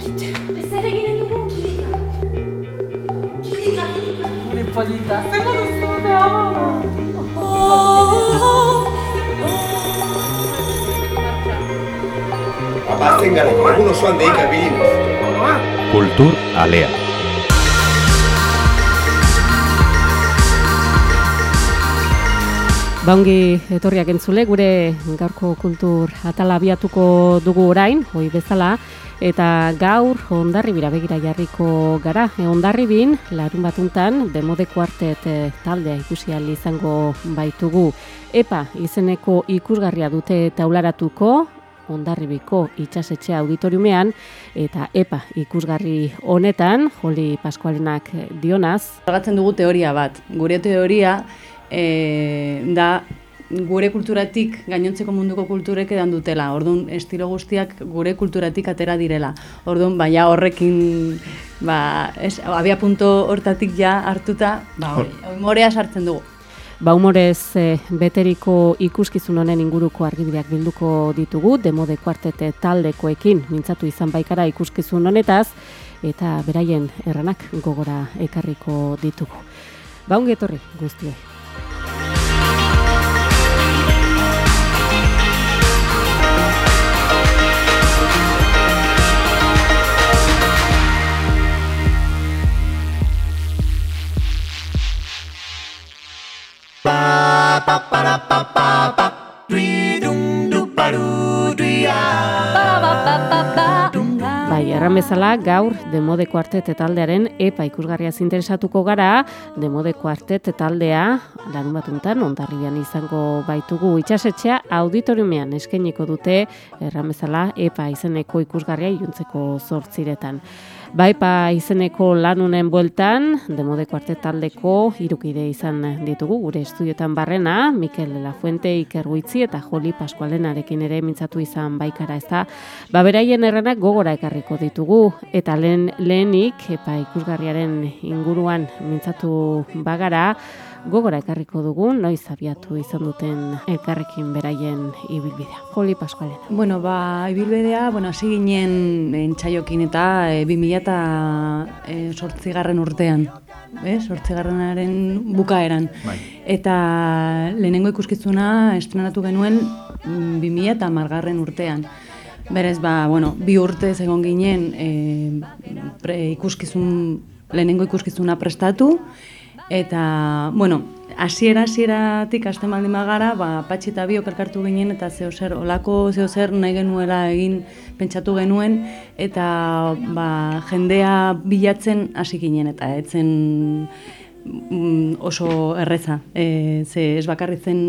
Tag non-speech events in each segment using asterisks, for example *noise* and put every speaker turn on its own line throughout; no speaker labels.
dakit. Zer eginen dugu kilika. Kilika, kilika.
Gure polita, zer duzu da?
Abatzen gara, egun osoan deika bilinez.
Kultur Alea.
Baungi etorriak entzule, gure gaurko kultur atala abiatuko dugu orain, hoi bezala, eta gaur ondarri bira begira jarriko gara. E, ondarri bin, larun batuntan, demode kuartet e, taldea ikusi izango baitugu. Epa, izeneko ikusgarria dute taularatuko, ondarribiko itxasetxe auditoriumean, eta EPA ikusgarri honetan, Joli Paskualenak dionaz.
Zagatzen dugu teoria bat. Gure teoria e, da gure kulturatik gainontzeko munduko kulturek edan dutela. Orduan, estilo guztiak gure kulturatik atera direla. Orduan, baina horrekin, ba, ez, abia punto hortatik ja hartuta, ba, morea sartzen dugu.
Ba humorez e, beteriko ikuskizun honen inguruko argibideak bilduko ditugu, demode kuartete taldekoekin mintzatu izan baikara ikuskizun honetaz, eta beraien erranak gogora ekarriko ditugu. Ba ongi etorri guztioi. Bezala, gaur Demode Kuartet taldearen epa ikusgarriaz interesatuko gara, Demode Kuartet taldea larun batuntan ondarribian izango baitugu itxasetxea auditoriumean eskainiko dute erran bezala epa izeneko ikusgarria iluntzeko zortziretan. Baipa izeneko lanunen bueltan, demode kuartet taldeko irukide izan ditugu, gure estudiotan barrena, Mikel Lafuente, Iker Guitzi eta Joli Paskualenarekin ere mintzatu izan baikara ez da. Ba, beraien erranak gogora ekarriko ditugu, eta lehen, lehenik, epa ikusgarriaren inguruan mintzatu bagara, gogora ekarriko dugu, noiz abiatu izan duten elkarrekin beraien ibilbidea. Joli Paskualena.
Bueno, ba, ibilbidea, bueno, hasi ginen entsaiokin eta e, 2000 eta e, sortzigarren urtean. Eh, sortzigarrenaren bukaeran.
Bai.
Eta lehenengo ikuskizuna estrenatu genuen 2000 eta margarren urtean. Berez, ba, bueno, bi urte egon ginen e, pre, ikuskizun, lehenengo ikuskizuna prestatu, Eta, bueno, hasiera hasieratik hasten baldin bagara, ba patxi eta biok elkartu ginen eta zeo zer olako zeo zer nahi genuela egin pentsatu genuen eta ba, jendea bilatzen hasi ginen eta etzen mm, oso erreza. E, ze ez bakarri zen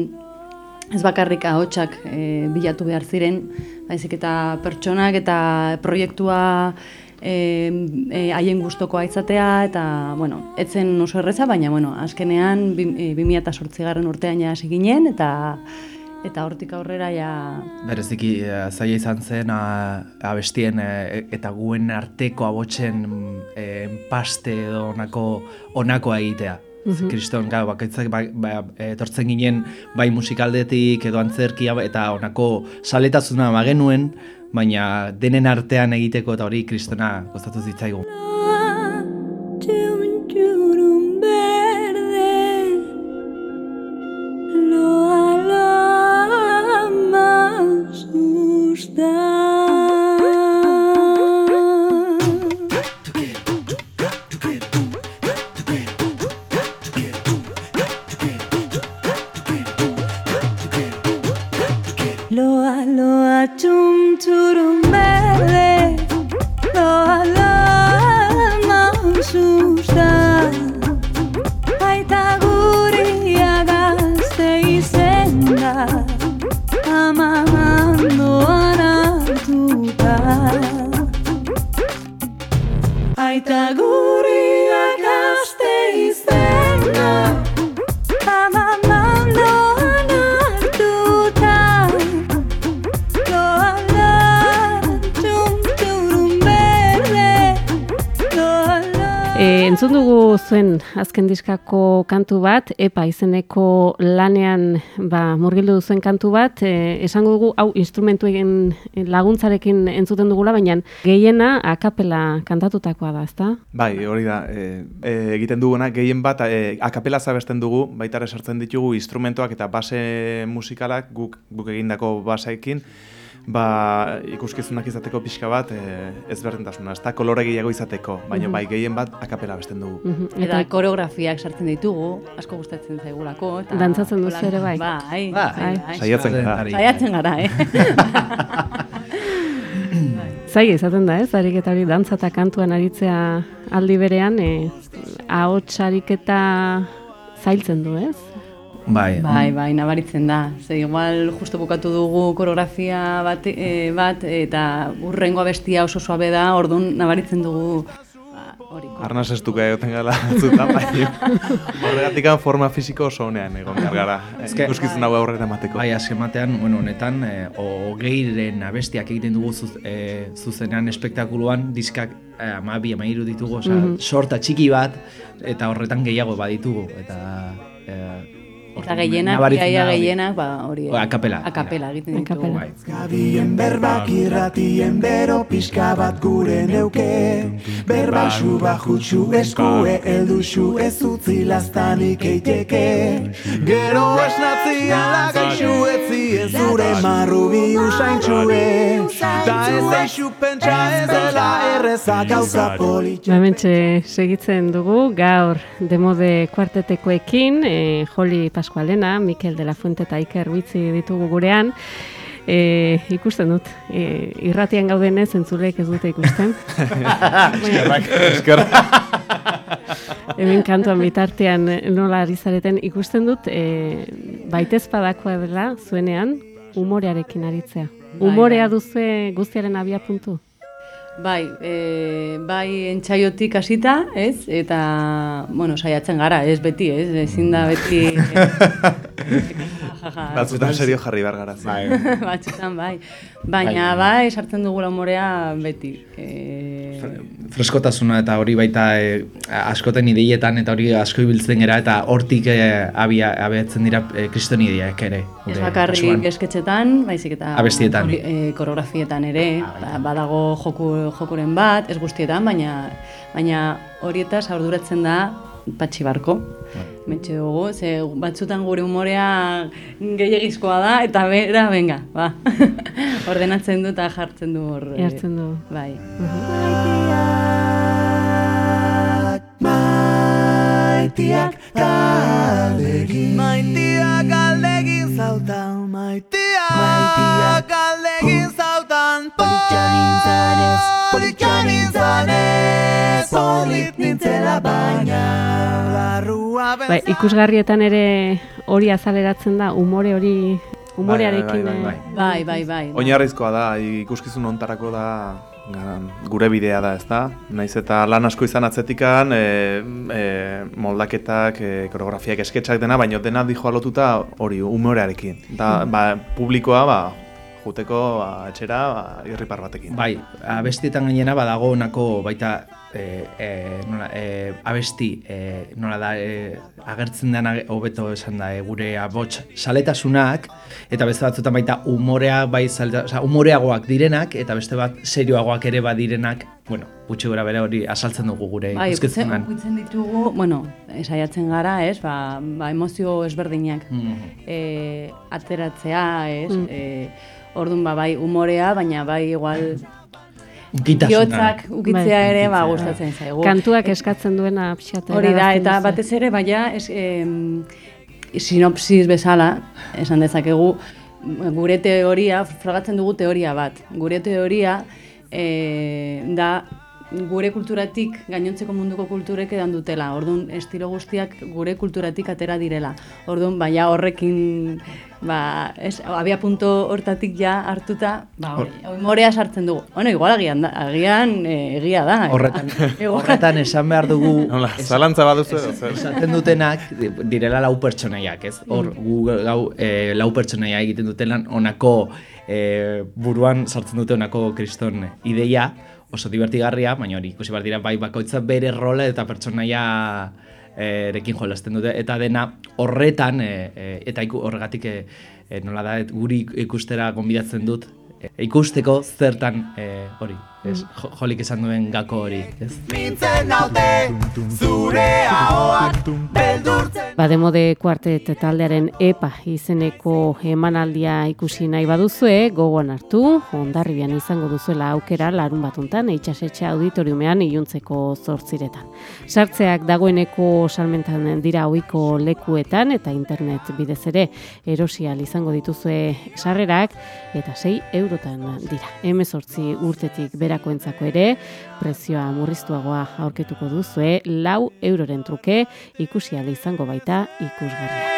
ez bakarrik ahotsak e, bilatu behar ziren, baizik eta pertsonak eta proiektua e, haien gustoko izatea eta bueno, etzen oso erreza, baina bueno, azkenean 2008 garren urtean ja hasi ginen eta eta hortik aurrera ja
bereziki uh, zaila izan zen uh, abestien uh, eta guen arteko abotzen uh, paste edo onako onakoa egitea. Mm Kriston, gau, bakaitzak ba, ba, etortzen ginen bai musikaldetik edo antzerkia eta onako saletazuna bagenuen, baina denen artean egiteko eta hori kristona gozatu zitzaigu.
Dugu zuen azken diskako kantu bat, epa izeneko lanean ba, murgildu zuen kantu bat, e, esango dugu, hau instrumentuen laguntzarekin entzuten dugula, baina gehiena akapela kantatutakoa da, ezta?
Bai, hori da, e, e, egiten duguna, gehien bat, e, akapela zabesten dugu, baita sartzen ditugu instrumentoak eta base musikalak guk, guk egindako baseekin, ba, ikuskizunak izateko pixka bat, e, ezberdintasuna, ez da kolore gehiago izateko, baina bai gehien bat akapela besten dugu.
Mhm.
Eta koreografiak sartzen ditugu, asko gustatzen zaigulako. Eta
Dantzatzen duzu ere bai?
Bai,
Bai.
bai.
Saiatzen gara.
Saiatzen gara, eh? *laughs*
Zai izaten da, ez? Ariketa hori dantza eta kantuan aritzea aldi berean, e, ahots ariketa zailtzen du, ez?
Bai,
Bai, bai, nabaritzen da. Ze igual justo bukatu dugu koreografia bat, e, bat eta urrengo bestia oso suabe da, orduan nabaritzen dugu ba, hori.
Arnaz ez duke egoten gala batzutan, bai. *laughs* Horregatik forma fisiko oso honean egon behar gara.
Eske-
Ikuskizun hau aurrera emateko.
Bai, azken batean, bueno, honetan, e, hogeiren abestiak egiten dugu zuz, e, zuzenean espektakuluan, diskak e, amabi, amairu ditugu, osea, sorta txiki bat, eta horretan gehiago baditugu, eta... E,
Eta gehienak,
hori.
gehienak, ba, hori.
O, akapela.
Akapela egiten ditugu.
Akapela.
Bai.
Gabien berbak irratien bero pixka bat gure neuke Berba xuba jutsu eskue elduxu ez utzi lastanik eiteke Gero esnatzia lagaixu etzi ez zure marrubi usaintxue Ta ez eixu pentsa ez dela erreza gauza politxe
Hementxe segitzen dugu gaur demode kuartetekoekin, e, Joli Pascualena, Mikel de la Fuente eta Iker Bitzi ditugu gurean. E, ikusten dut, e, irratian gaudenez entzulek ez dute ikusten. *laughs*
Eskerrak, *laughs* eskerrak.
Hemen kantuan bitartean nola ari zareten ikusten dut, e, baitez padakoa dela zuenean umorearekin aritzea. Umorea
bai.
duzu guztiaren abia puntu.
Bai, e, bai entsaiotik hasita, ez? Eta, bueno, saiatzen gara, ez beti, ez? Ezin da beti... *laughs*
Batzutan serio jarri behar gara. Bai. *laughs*
Batzutan, bai. Baina, bai, sartzen dugula umorea beti. E,
freskotasuna eta hori baita e, askoten ideietan eta hori asko ibiltzen gera eta hortik e, abia, abiatzen dira e, kriston ideiak ere.
ez bakarrik esketxetan, baizik eta...
Abestietan.
hori, E, koreografietan ere, ba, badago joku, jokuren bat, ez guztietan, baina, baina horietaz arduratzen da patxi barko. Metxe dugu, ze batzutan gure umorea gehiagizkoa da, eta bera, venga, ba. *laughs* Ordenatzen du eta jartzen du hor. e,
Jartzen du.
Bai.
Maitiak galdegin Maitiak galdegin zautan Maitiak galdegin zautan Politxan nintzanez Politxan nintzanez Polit nintzela baina Larrua
Bai, ikusgarrietan ere hori azaleratzen da, umore hori, umorearekin.
Bai, bai, bai,
eh,
Bai, bai, bai.
Oinarrizkoa da, ikuskizun ontarako da gure bidea da, ez da? Naiz eta lan asko izan atzetikan, e, e, moldaketak, e, koreografiak, esketxak dena, baina dena dijoa lotuta hori umorearekin. Da, ba, publikoa, ba, juteko ba, etxera ba, irripar batekin.
Bai, abestietan gainera badago onako baita e, e, nola, e, abesti e, nola da e, agertzen dena hobeto esan da e, gure abots saletasunak eta beste batzutan baita umorea bai saleta, osea, umoreagoak direnak eta beste bat serioagoak ere badirenak bueno, gutxi gora bere hori asaltzen dugu gure
Bai, ukitzen ditugu, bueno, saiatzen gara, ez, ba, ba emozio ezberdinak
Mhm.
e, ateratzea, ez, e, orduan ba, bai umorea, baina bai igual bihotzak ukitzea
Bai.
ere ba, gustatzen zaigu.
Kantuak eskatzen duena pixat
Hori da, eta
duzu.
batez ere, baina, es, em, sinopsis bezala, esan dezakegu, gure teoria, frogatzen dugu teoria bat. Gure teoria e, da gure kulturatik, gainontzeko munduko kulturek edan dutela. Orduan, estilo guztiak gure kulturatik atera direla. Orduan, baina horrekin, ba, ez, abia punto hortatik ja hartuta, ba, hori, morea sartzen dugu. Bueno, igual agian, da, agian e, egia da.
Horretan, *laughs* horretan esan behar dugu
Hola, zalantza baduzu edo?
Esaten dutenak di- direla lau pertsonaiak, ez? Hor, gu gau, e, lau pertsonaia egiten dutelan onako e, buruan sartzen dute onako kriston ideia, oso divertigarria, baina hori ikusi behar dira bai bakoitza bere role eta pertsonaia eh, erekin jolasten dute. Eta dena horretan eh, eh, eta iku, horregatik eh, nola da guri ikustera gonbidatzen dut eh, ikusteko zertan hori ez, jo, jolik esan duen gako hori ez?
Nintzen naute zure ahoak beldurtzen
Bademode kuartet taldearen EPA izeneko emanaldia ikusi nahi baduzue, gogoan hartu, ondarribian izango duzuela aukera larun batuntan, eitxasetxe auditoriumean iluntzeko zortziretan. Sartzeak dagoeneko salmentan dira ohiko lekuetan eta internet bidez ere erosial izango dituzue sarrerak eta 6 eurotan dira. Hemezortzi urtetik berakoentzako ere, prezioa murriztuagoa aurketuko duzue, lau euroren truke ikusi ahal izango baita ikusgarria.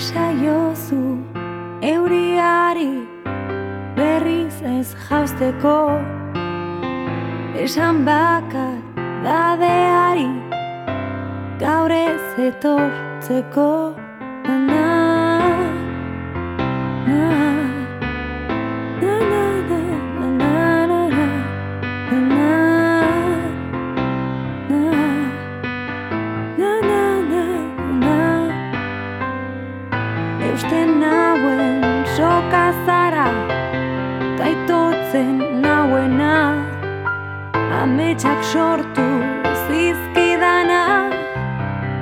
Esaiozu euriari berriz ez jausteko Esan bakar dadeari gaur ez etortzeko Na, Taitotzen nauena. Ametsak sortu zizkidana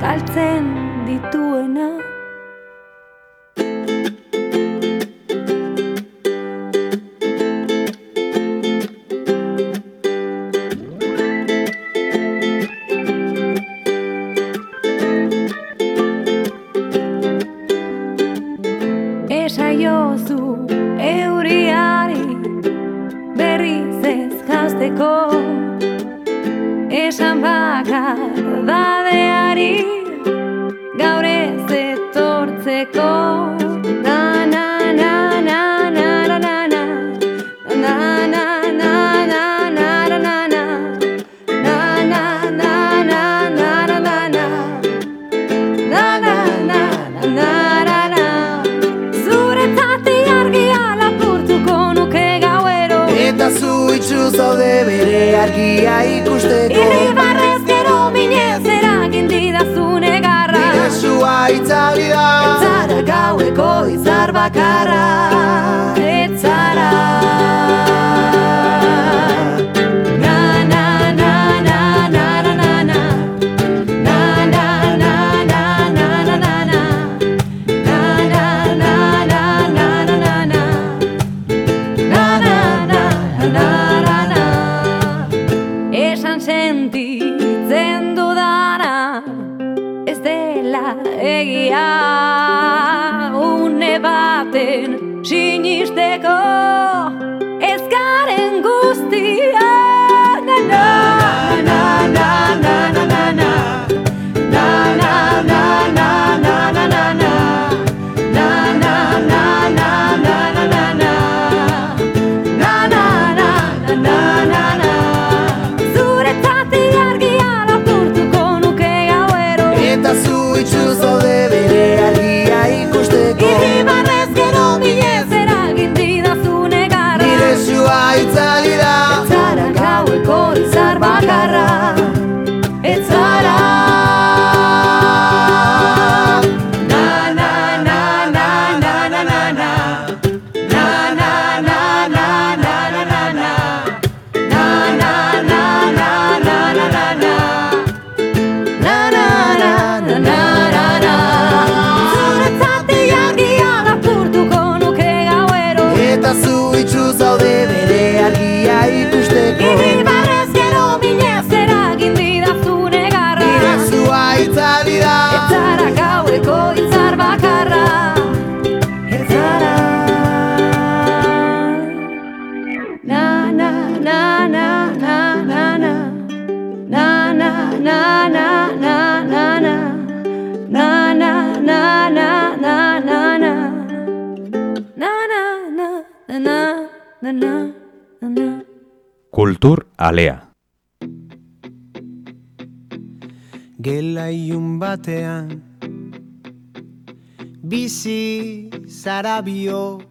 Galtzen dituena egia une baten sinisteko parar. na na na na na na na na na na na na na na na na na na
Kultur alea
Gela ilun batean Bizi zarabio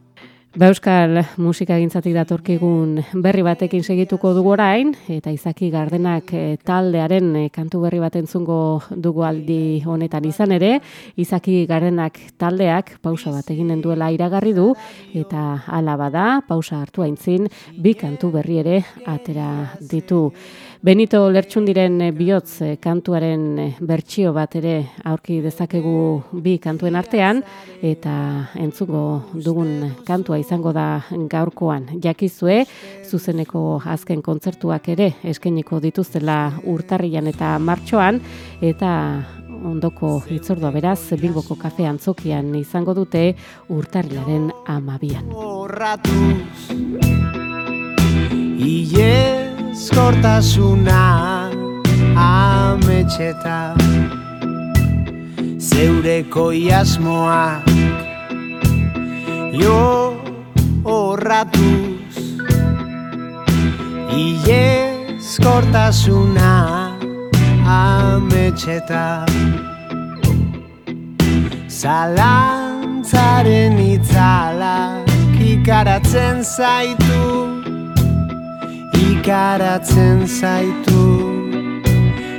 Ba Euskal musika gintzatik datorkigun berri batekin segituko dugu orain, eta izaki gardenak eh, taldearen eh, kantu berri bat entzungo dugu aldi honetan izan ere, izaki gardenak taldeak pausa bat eginen duela iragarri du, eta hala bada, pausa hartu aintzin, bi kantu berri ere atera ditu. Benito Lertxundiren eh, bihotz eh, kantuaren eh, bertsio bat ere aurki dezakegu bi kantuen artean eta entzugo dugun kantua izango da gaurkoan. Jakizue zuzeneko azken kontzertuak ere eskainiko dituztela urtarrian eta martxoan eta ondoko hitzordua beraz Bilboko kafe antzokian izango dute urtarrilaren amabian.
Horratuz Ieskortasuna ametxeta Zeureko iasmoak Jo horratuz. Ieskortasuna ametxeta Zalantzaren itzalak ikaratzen zaitu Ikaratzen zaitu.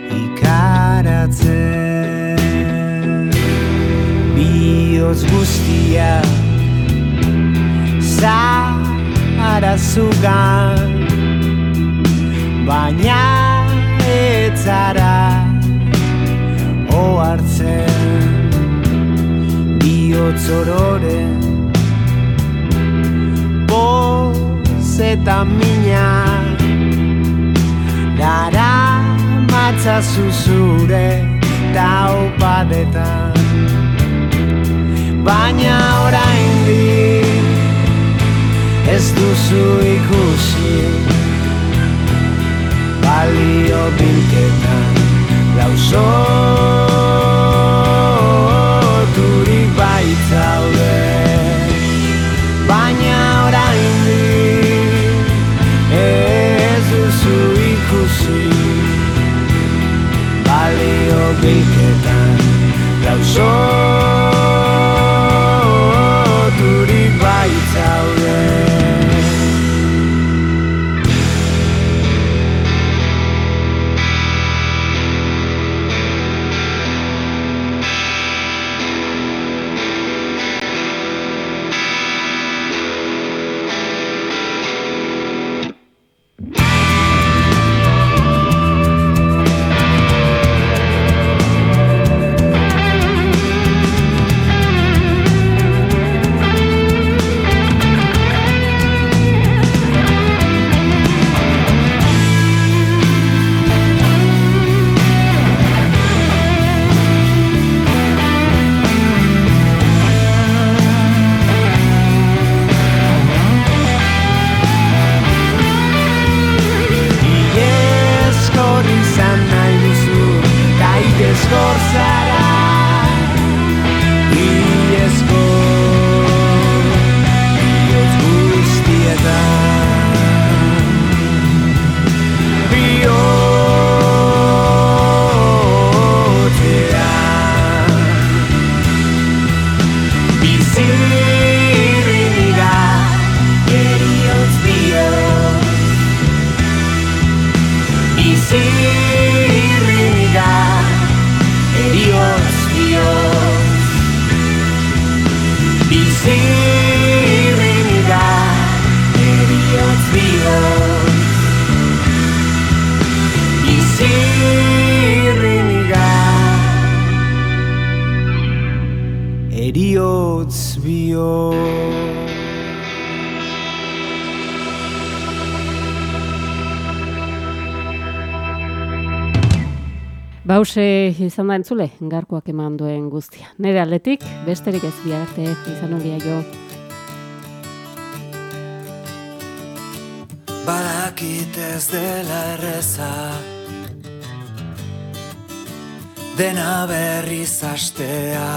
Ikaratzen. Bioz guztia. Zara zugan Baina etzara Oartzen Biotz ororen. Boz eta mina Dara matza zuzure taupadetan. Baina oraindik ez duzu ikusi. Balio bilketan lausoturik
Bause izan da entzule, garkoak eman duen guztia. Nere aldetik, besterik ez biarte izan ongia jo.
Badakit ez dela erreza Dena berriz astea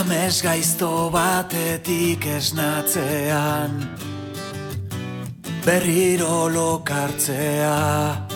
Amez gaizto batetik esnatzean Berriro lokartzea